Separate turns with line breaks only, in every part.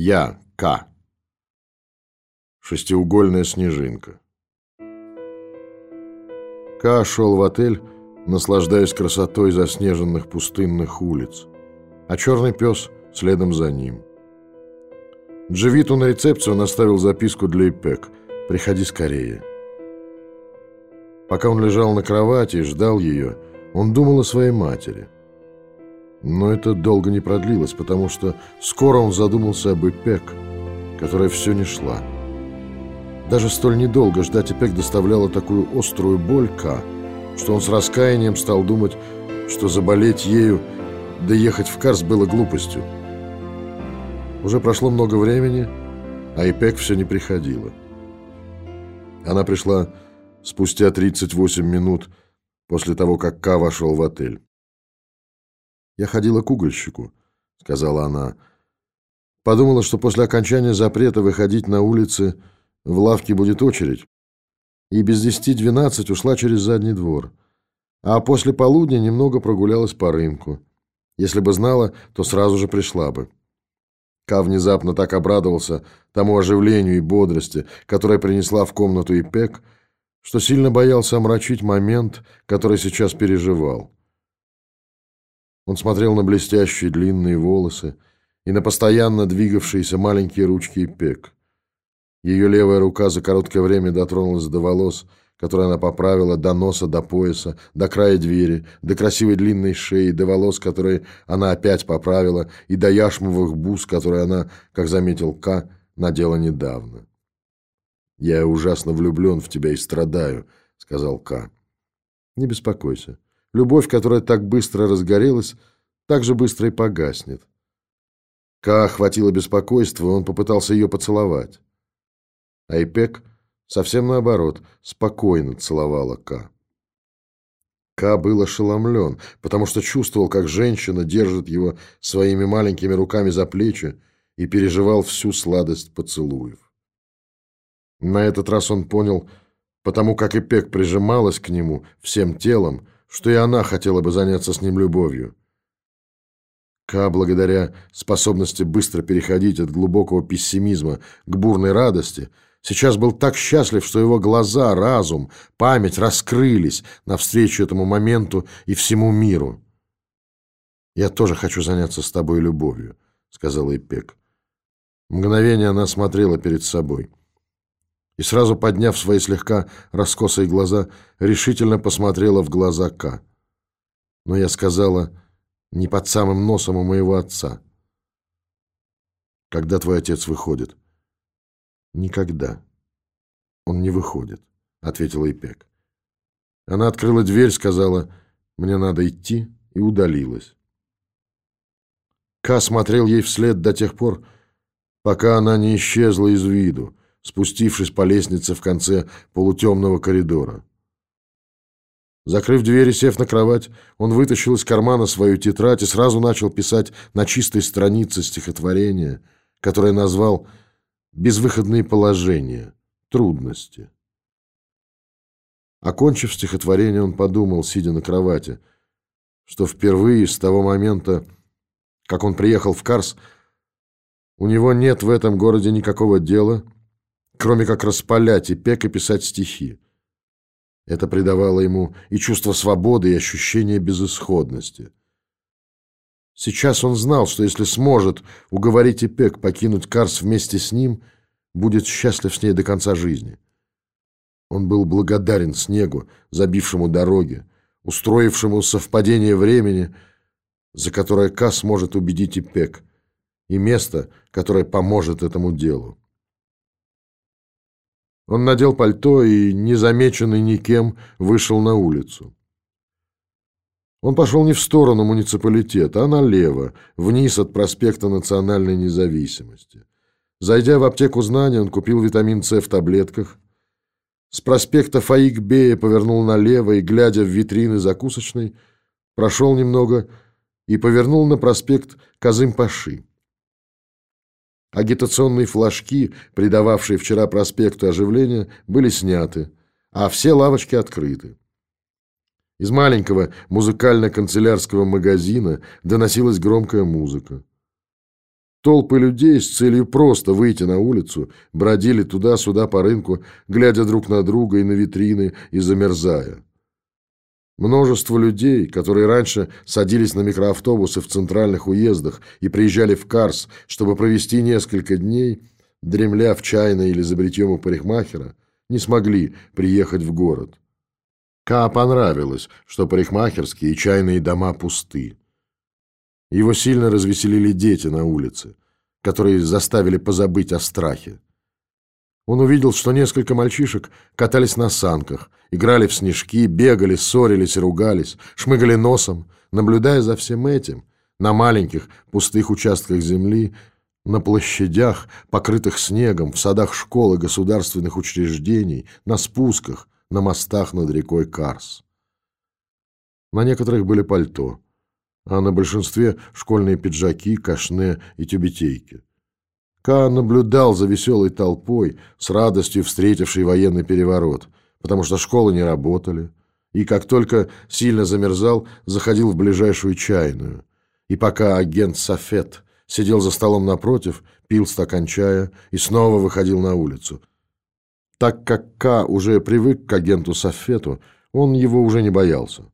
Я, К. Шестиугольная снежинка. К шел в отель, наслаждаясь красотой заснеженных пустынных улиц, а черный пес следом за ним. Дживиту на рецепцию он оставил записку для Ипек «Приходи скорее». Пока он лежал на кровати и ждал ее, он думал о своей матери – но это долго не продлилось, потому что скоро он задумался об Ипек, которая все не шла. Даже столь недолго ждать Ипек доставляло такую острую боль К, что он с раскаянием стал думать, что заболеть ею, да ехать в Карс было глупостью. Уже прошло много времени, а Ипек все не приходила. Она пришла спустя 38 минут после того, как К вошел в отель. «Я ходила к угольщику», — сказала она. Подумала, что после окончания запрета выходить на улицы в лавке будет очередь. И без десяти двенадцать ушла через задний двор. А после полудня немного прогулялась по рынку. Если бы знала, то сразу же пришла бы. Ка внезапно так обрадовался тому оживлению и бодрости, которое принесла в комнату Ипек, что сильно боялся омрачить момент, который сейчас переживал. Он смотрел на блестящие длинные волосы и на постоянно двигавшиеся маленькие ручки Пек. Ее левая рука за короткое время дотронулась до волос, которые она поправила до носа, до пояса, до края двери, до красивой длинной шеи, до волос, которые она опять поправила, и до яшмовых бус, которые она, как заметил К, надела недавно. «Я ужасно влюблен в тебя и страдаю», — сказал К. «Не беспокойся. Любовь, которая так быстро разгорелась, так же быстро и погаснет. Ка охватило беспокойство, он попытался ее поцеловать. Айпек совсем наоборот, спокойно целовала Ка. Ка был ошеломлен, потому что чувствовал, как женщина держит его своими маленькими руками за плечи и переживал всю сладость поцелуев. На этот раз он понял, потому как Ипек прижималась к нему всем телом, что и она хотела бы заняться с ним любовью. Ка, благодаря способности быстро переходить от глубокого пессимизма к бурной радости, сейчас был так счастлив, что его глаза, разум, память раскрылись навстречу этому моменту и всему миру. «Я тоже хочу заняться с тобой любовью», — сказала Ипек. Мгновение она смотрела перед собой и сразу подняв свои слегка раскосые глаза, решительно посмотрела в глаза К. Но я сказала, не под самым носом у моего отца. Когда твой отец выходит? Никогда. Он не выходит, ответила Ипек. Она открыла дверь, сказала, мне надо идти, и удалилась. Ка смотрел ей вслед до тех пор, пока она не исчезла из виду, спустившись по лестнице в конце полутемного коридора. Закрыв дверь и сев на кровать, он вытащил из кармана свою тетрадь и сразу начал писать на чистой странице стихотворение, которое назвал «Безвыходные положения, трудности». Окончив стихотворение, он подумал, сидя на кровати, что впервые с того момента, как он приехал в Карс, у него нет в этом городе никакого дела – кроме как распалять и пек и писать стихи. Это придавало ему и чувство свободы, и ощущение безысходности. Сейчас он знал, что если сможет уговорить Ипек покинуть Карс вместе с ним, будет счастлив с ней до конца жизни. Он был благодарен снегу, забившему дороги, устроившему совпадение времени, за которое Ка сможет убедить Ипек, и место, которое поможет этому делу. Он надел пальто и, незамеченный никем, вышел на улицу. Он пошел не в сторону муниципалитета, а налево, вниз от проспекта Национальной независимости. Зайдя в аптеку знаний, он купил витамин С в таблетках. С проспекта Фаик-Бея повернул налево и, глядя в витрины закусочной, прошел немного и повернул на проспект Казым-Паши. Агитационные флажки, придававшие вчера проспекту оживления, были сняты, а все лавочки открыты. Из маленького музыкально-канцелярского магазина доносилась громкая музыка. Толпы людей с целью просто выйти на улицу бродили туда-сюда по рынку, глядя друг на друга и на витрины и замерзая. Множество людей, которые раньше садились на микроавтобусы в центральных уездах и приезжали в Карс, чтобы провести несколько дней, дремля в чайной или за у парикмахера, не смогли приехать в город. Ка понравилось, что парикмахерские и чайные дома пусты. Его сильно развеселили дети на улице, которые заставили позабыть о страхе. Он увидел, что несколько мальчишек катались на санках, играли в снежки, бегали, ссорились и ругались, шмыгали носом, наблюдая за всем этим на маленьких пустых участках земли, на площадях, покрытых снегом, в садах школ и государственных учреждений, на спусках, на мостах над рекой Карс. На некоторых были пальто, а на большинстве школьные пиджаки, кашне и тюбетейки. Ка наблюдал за веселой толпой, с радостью встретившей военный переворот, потому что школы не работали, и как только сильно замерзал, заходил в ближайшую чайную. И пока агент Сафет сидел за столом напротив, пил стакан чая и снова выходил на улицу. Так как Ка уже привык к агенту Сафету, он его уже не боялся.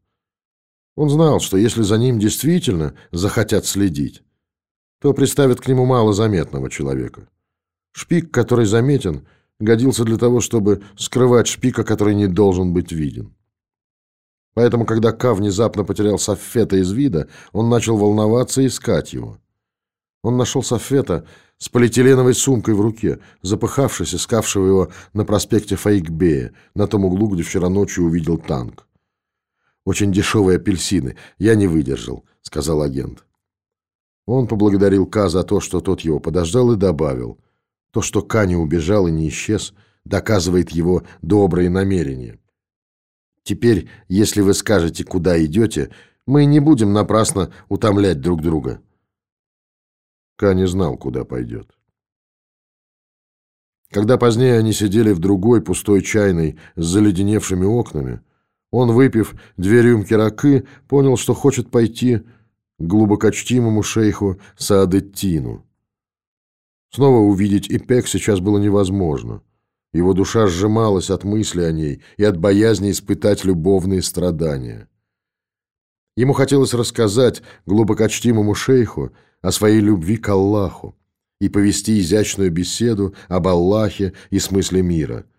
Он знал, что если за ним действительно захотят следить, то приставят к нему малозаметного человека. Шпик, который заметен, годился для того, чтобы скрывать шпика, который не должен быть виден. Поэтому, когда Ка внезапно потерял Сафета из вида, он начал волноваться и искать его. Он нашел Сафета с полиэтиленовой сумкой в руке, запыхавшись, искавшего его на проспекте Фаикбея, на том углу, где вчера ночью увидел танк. «Очень дешевые апельсины. Я не выдержал», — сказал агент. Он поблагодарил Ка за то, что тот его подождал, и добавил. То, что Ка не убежал и не исчез, доказывает его добрые намерения. Теперь, если вы скажете, куда идете, мы не будем напрасно утомлять друг друга. Ка не знал, куда пойдет. Когда позднее они сидели в другой пустой чайной с заледеневшими окнами, он, выпив две рюмки ракы, понял, что хочет пойти глубокочтимому шейху Саадеттину. Снова увидеть Ипек сейчас было невозможно. Его душа сжималась от мысли о ней и от боязни испытать любовные страдания. Ему хотелось рассказать глубокочтимому шейху о своей любви к Аллаху и повести изящную беседу об Аллахе и смысле мира –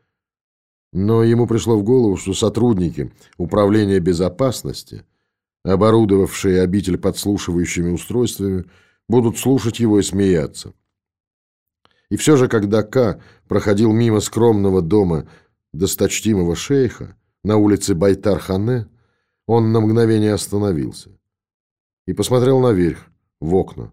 но ему пришло в голову, что сотрудники Управления безопасности, оборудовавшие обитель подслушивающими устройствами, будут слушать его и смеяться. И все же, когда К проходил мимо скромного дома досточтимого шейха на улице Байтар-Хане, он на мгновение остановился и посмотрел наверх, в окна.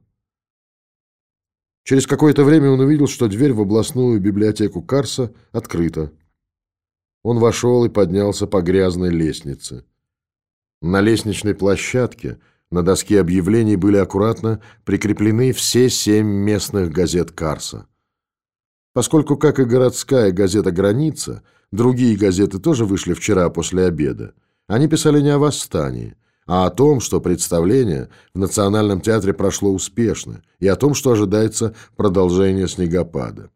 Через какое-то время он увидел, что дверь в областную библиотеку Карса открыта. Он вошел и поднялся по грязной лестнице. На лестничной площадке на доске объявлений были аккуратно прикреплены все семь местных газет Карса. Поскольку, как и городская газета «Граница», другие газеты тоже вышли вчера после обеда, они писали не о восстании, а о том, что представление в Национальном театре прошло успешно, и о том, что ожидается продолжение снегопада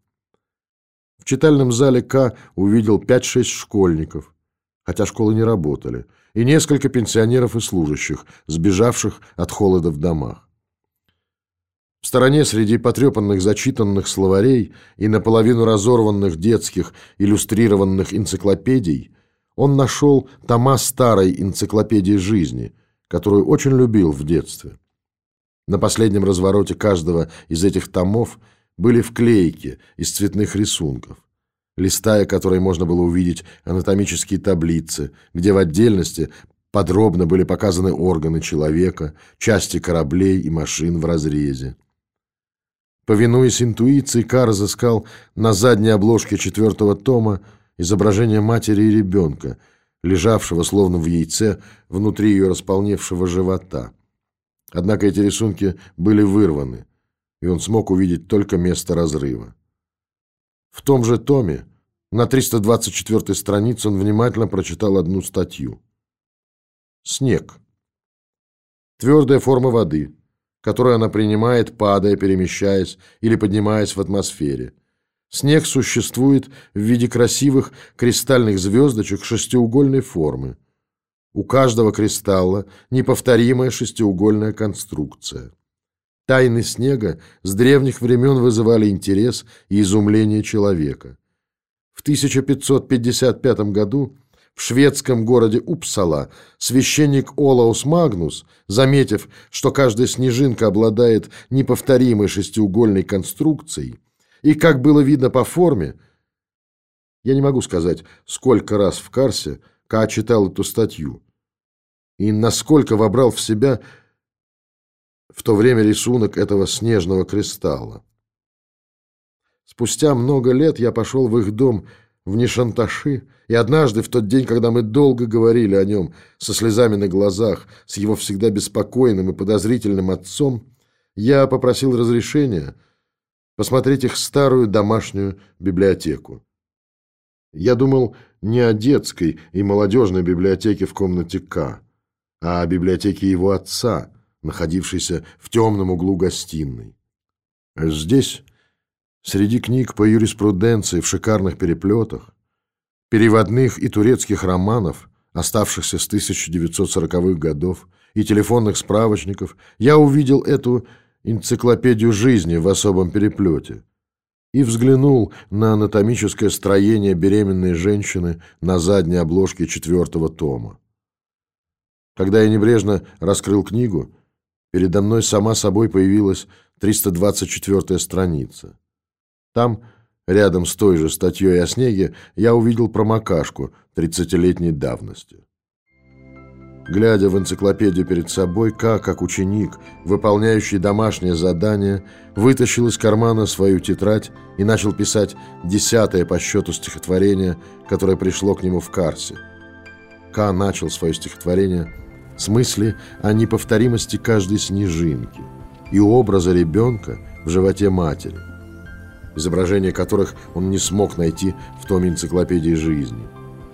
читальном зале К увидел 5-6 школьников, хотя школы не работали, и несколько пенсионеров и служащих, сбежавших от холода в домах. В стороне среди потрепанных зачитанных словарей и наполовину разорванных детских иллюстрированных энциклопедий он нашел тома старой энциклопедии жизни, которую очень любил в детстве. На последнем развороте каждого из этих томов – были вклейки из цветных рисунков, листая которые можно было увидеть анатомические таблицы, где в отдельности подробно были показаны органы человека, части кораблей и машин в разрезе. Повинуясь интуиции, Кар разыскал на задней обложке четвертого тома изображение матери и ребенка, лежавшего словно в яйце внутри ее располневшего живота. Однако эти рисунки были вырваны – и он смог увидеть только место разрыва. В том же томе, на 324 странице, он внимательно прочитал одну статью. Снег. Твердая форма воды, которую она принимает, падая, перемещаясь или поднимаясь в атмосфере. Снег существует в виде красивых кристальных звездочек шестиугольной формы. У каждого кристалла неповторимая шестиугольная конструкция. Тайны снега с древних времен вызывали интерес и изумление человека. В 1555 году в шведском городе Упсала священник Олаус Магнус, заметив, что каждая снежинка обладает неповторимой шестиугольной конструкцией, и, как было видно по форме, я не могу сказать, сколько раз в Карсе Ка читал эту статью, и насколько вобрал в себя в то время рисунок этого снежного кристалла. Спустя много лет я пошел в их дом в Нишанташи, и однажды, в тот день, когда мы долго говорили о нем, со слезами на глазах, с его всегда беспокойным и подозрительным отцом, я попросил разрешения посмотреть их старую домашнюю библиотеку. Я думал не о детской и молодежной библиотеке в комнате К, а о библиотеке его отца, находившейся в темном углу гостиной. Здесь Среди книг по юриспруденции в шикарных переплетах, переводных и турецких романов, оставшихся с 1940-х годов, и телефонных справочников, я увидел эту энциклопедию жизни в особом переплете и взглянул на анатомическое строение беременной женщины на задней обложке четвертого тома. Когда я небрежно раскрыл книгу, передо мной сама собой появилась 324-я страница. Там, рядом с той же статьей о снеге, я увидел промокашку 30-летней давности. Глядя в энциклопедию перед собой, К, как ученик, выполняющий домашнее задание, вытащил из кармана свою тетрадь и начал писать десятое по счету стихотворение, которое пришло к нему в Карсе. К начал свое стихотворение с мысли о неповторимости каждой снежинки и образа ребенка в животе матери – изображения которых он не смог найти в том энциклопедии жизни,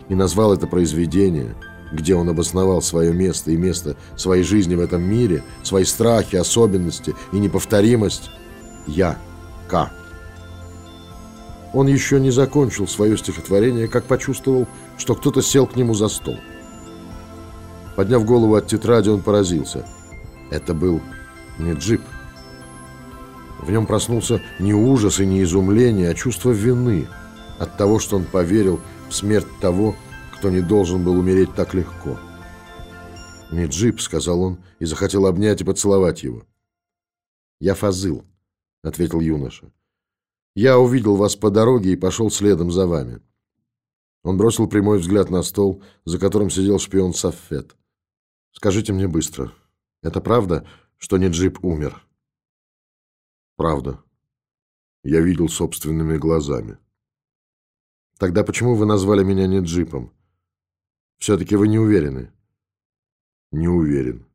и назвал это произведение, где он обосновал свое место и место своей жизни в этом мире, свои страхи, особенности и неповторимость «Я, К». Он еще не закончил свое стихотворение, как почувствовал, что кто-то сел к нему за стол. Подняв голову от тетради, он поразился. Это был не джип, в нем проснулся не ужас и не изумление, а чувство вины от того, что он поверил в смерть того, кто не должен был умереть так легко. «Не джип», — сказал он, и захотел обнять и поцеловать его. «Я Фазыл», — ответил юноша. «Я увидел вас по дороге и пошел следом за вами». Он бросил прямой взгляд на стол, за которым сидел шпион Саффет. «Скажите мне быстро, это правда, что не джип умер?» Правда. Я видел собственными глазами. Тогда почему вы назвали меня не джипом? Все-таки вы не уверены? Не уверен.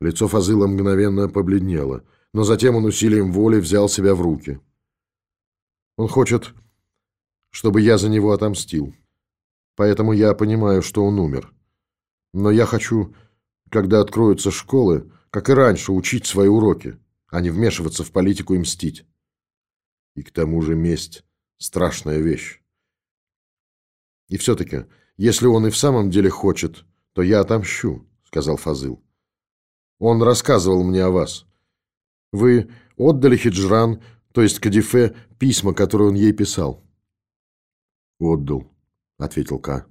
Лицо Фазыла мгновенно побледнело, но затем он усилием воли взял себя в руки. Он хочет, чтобы я за него отомстил. Поэтому я понимаю, что он умер. Но я хочу, когда откроются школы, как и раньше, учить свои уроки а не вмешиваться в политику и мстить. И к тому же месть – страшная вещь. И все-таки, если он и в самом деле хочет, то я отомщу, сказал Фазыл. Он рассказывал мне о вас. Вы отдали Хиджран, то есть Кадифе, письма, которые он ей писал. Отдал, ответил Ка.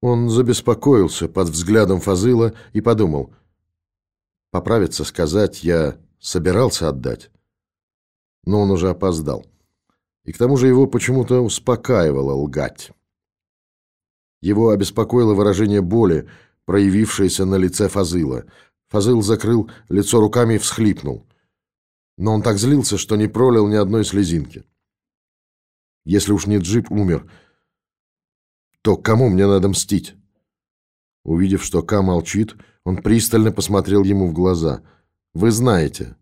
Он забеспокоился под взглядом Фазыла и подумал. Поправиться сказать я собирался отдать, но он уже опоздал. И к тому же его почему-то успокаивало лгать. Его обеспокоило выражение боли, проявившееся на лице Фазыла. Фазыл закрыл лицо руками и всхлипнул. Но он так злился, что не пролил ни одной слезинки. Если уж не джип умер, то кому мне надо мстить? Увидев, что Ка молчит, он пристально посмотрел ему в глаза – вы знаете.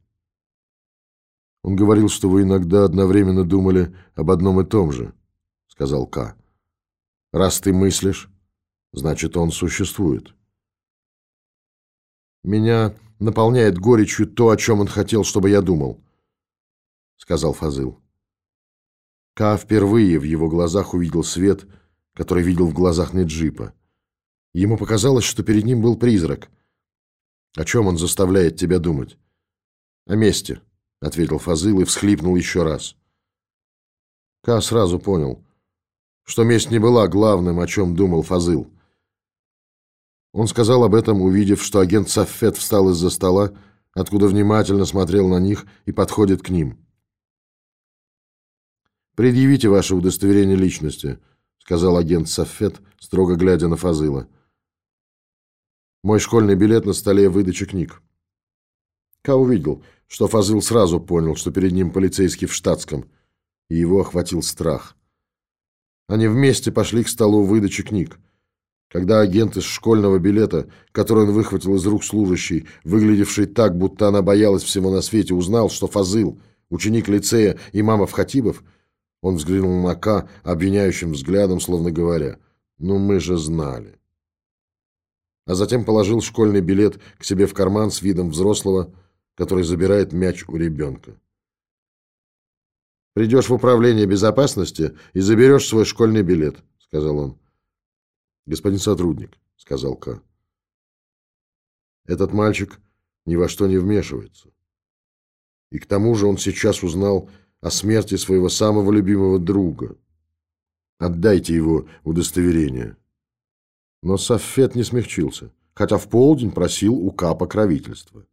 Он говорил, что вы иногда одновременно думали об одном и том же, сказал К. Раз ты мыслишь, значит, он существует. Меня наполняет горечью то, о чем он хотел, чтобы я думал», — сказал Фазыл. Ка впервые в его глазах увидел свет, который видел в глазах Неджипа. Ему показалось, что перед ним был призрак. «О чем он заставляет тебя думать?» «О месте», — ответил Фазыл и всхлипнул еще раз. Ка сразу понял, что месть не была главным, о чем думал Фазыл. Он сказал об этом, увидев, что агент Саффет встал из-за стола, откуда внимательно смотрел на них и подходит к ним. «Предъявите ваше удостоверение личности», — сказал агент Саффет, строго глядя на Фазыла. «Мой школьный билет на столе выдачи книг». Ка увидел, что Фазыл сразу понял, что перед ним полицейский в штатском, и его охватил страх. Они вместе пошли к столу выдачи книг. Когда агент из школьного билета, который он выхватил из рук служащей, выглядевший так, будто она боялась всего на свете, узнал, что Фазыл, ученик лицея имамов Хатибов, он взглянул на Ка обвиняющим взглядом, словно говоря, «Ну мы же знали». А затем положил школьный билет к себе в карман с видом взрослого, который забирает мяч у ребенка. «Придешь в управление безопасности и заберешь свой школьный билет», — сказал он. «Господин сотрудник», — сказал К. «Этот мальчик ни во что не вмешивается. И к тому же он сейчас узнал о смерти своего самого любимого друга. Отдайте его удостоверение». Но Сафет не смягчился, хотя в полдень просил у К покровительства.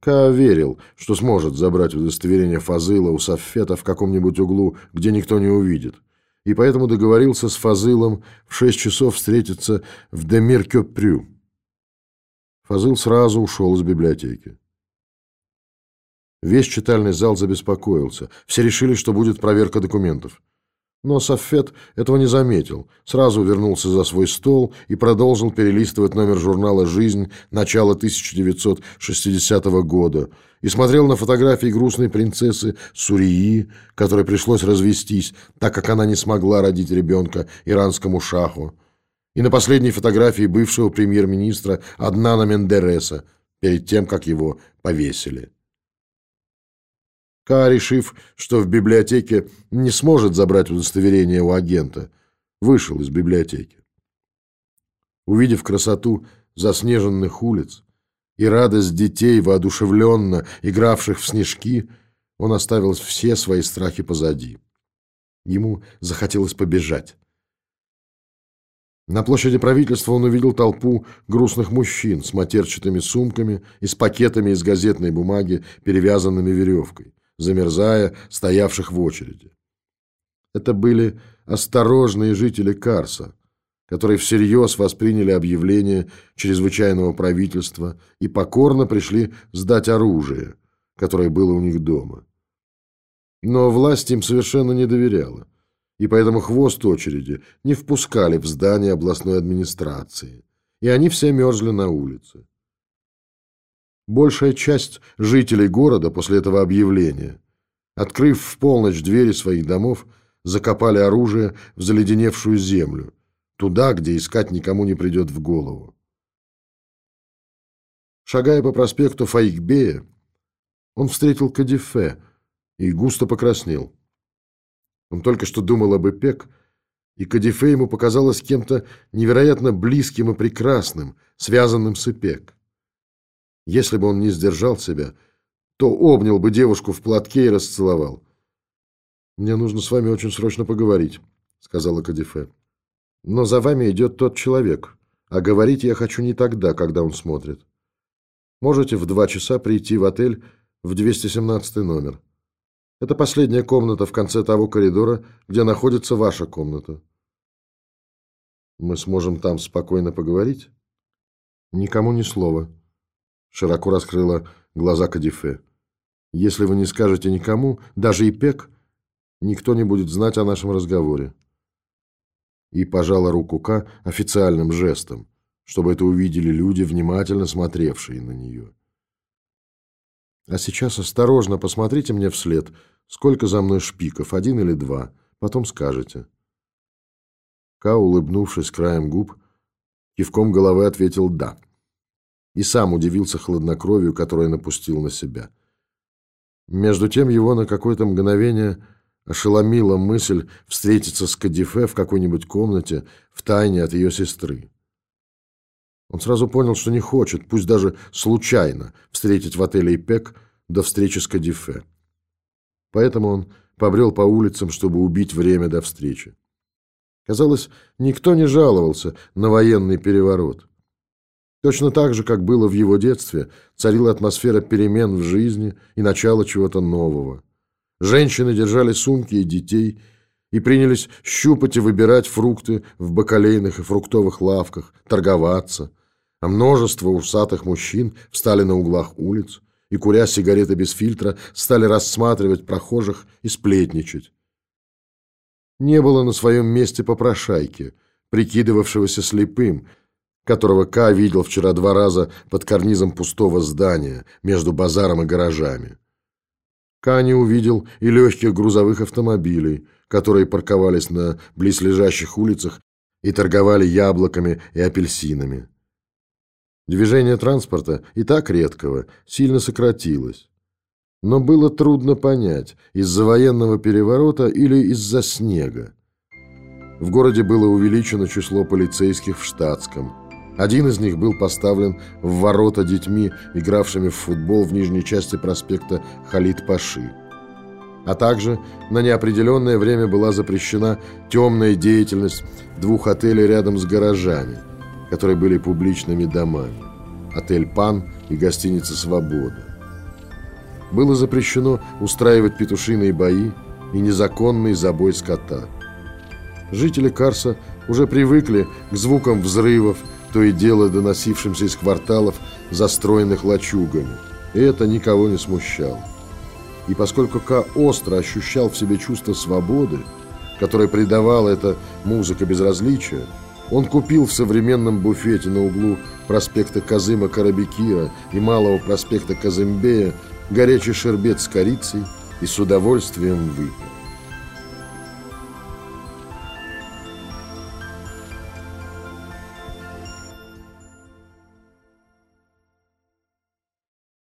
Ка верил, что сможет забрать удостоверение Фазыла у Сафета в каком-нибудь углу, где никто не увидит и поэтому договорился с Фазылом в шесть часов встретиться в Демир-Кёпрю. Фазыл сразу ушел из библиотеки. Весь читальный зал забеспокоился. Все решили, что будет проверка документов. Но Сафет этого не заметил. Сразу вернулся за свой стол и продолжил перелистывать номер журнала «Жизнь» начала 1960 года и смотрел на фотографии грустной принцессы Сурии, которой пришлось развестись, так как она не смогла родить ребенка иранскому шаху, и на последней фотографии бывшего премьер-министра Аднана Мендереса перед тем, как его повесили. Ка, решив, что в библиотеке не сможет забрать удостоверение у агента, вышел из библиотеки. Увидев красоту заснеженных улиц и радость детей, воодушевленно игравших в снежки, он оставил все свои страхи позади. Ему захотелось побежать. На площади правительства он увидел толпу грустных мужчин с матерчатыми сумками и с пакетами из газетной бумаги, перевязанными веревкой замерзая, стоявших в очереди. Это были осторожные жители Карса, которые всерьез восприняли объявление чрезвычайного правительства и покорно пришли сдать оружие, которое было у них дома. Но власть им совершенно не доверяла, и поэтому хвост очереди не впускали в здание областной администрации, и они все мерзли на улице. Большая часть жителей города после этого объявления, открыв в полночь двери своих домов, закопали оружие в заледеневшую землю, туда, где искать никому не придет в голову. Шагая по проспекту Фаикбея, он встретил Кадифе и густо покраснел. Он только что думал об Эпек, и Кадифе ему показалось кем-то невероятно близким и прекрасным, связанным с Эпек. Если бы он не сдержал себя, то обнял бы девушку в платке и расцеловал. «Мне нужно с вами очень срочно поговорить», — сказала Кадифе. «Но за вами идет тот человек, а говорить я хочу не тогда, когда он смотрит. Можете в два часа прийти в отель в 217 номер. Это последняя комната в конце того коридора, где находится ваша комната. Мы сможем там спокойно поговорить? Никому ни слова. Широко раскрыла глаза Кадифе. «Если вы не скажете никому, даже и Пек, никто не будет знать о нашем разговоре». И пожала руку Ка официальным жестом, чтобы это увидели люди, внимательно смотревшие на нее. «А сейчас осторожно посмотрите мне вслед, сколько за мной шпиков, один или два, потом скажете». Ка, улыбнувшись краем губ, кивком головы ответил «да». И сам удивился хладнокровию, которое напустил на себя. Между тем его на какое-то мгновение ошеломила мысль встретиться с Кадифе в какой-нибудь комнате в тайне от ее сестры. Он сразу понял, что не хочет, пусть даже случайно, встретить в отеле «Ипек» до встречи с Кадифе. Поэтому он побрел по улицам, чтобы убить время до встречи. Казалось, никто не жаловался на военный переворот. Точно так же, как было в его детстве, царила атмосфера перемен в жизни и начала чего-то нового. Женщины держали сумки и детей и принялись щупать и выбирать фрукты в бакалейных и фруктовых лавках, торговаться, а множество усатых мужчин встали на углах улиц и, куря сигареты без фильтра, стали рассматривать прохожих и сплетничать. Не было на своем месте попрошайки, прикидывавшегося слепым, которого Ка видел вчера два раза под карнизом пустого здания между базаром и гаражами. Ка не увидел и легких грузовых автомобилей, которые парковались на близлежащих улицах и торговали яблоками и апельсинами. Движение транспорта, и так редкого, сильно сократилось. Но было трудно понять, из-за военного переворота или из-за снега. В городе было увеличено число полицейских в штатском. Один из них был поставлен в ворота детьми, игравшими в футбол в нижней части проспекта Халид-Паши. А также на неопределенное время была запрещена темная деятельность двух отелей рядом с гаражами, которые были публичными домами. Отель «Пан» и гостиница «Свобода». Было запрещено устраивать петушиные бои и незаконный забой скота. Жители Карса уже привыкли к звукам взрывов, то и дело доносившимся из кварталов, застроенных лачугами, и это никого не смущало. И поскольку Ка остро ощущал в себе чувство свободы, которое придавала эта музыка безразличия, он купил в современном буфете на углу проспекта Казыма Карабекира и малого проспекта Казымбея горячий шербет с корицей и с удовольствием выпил.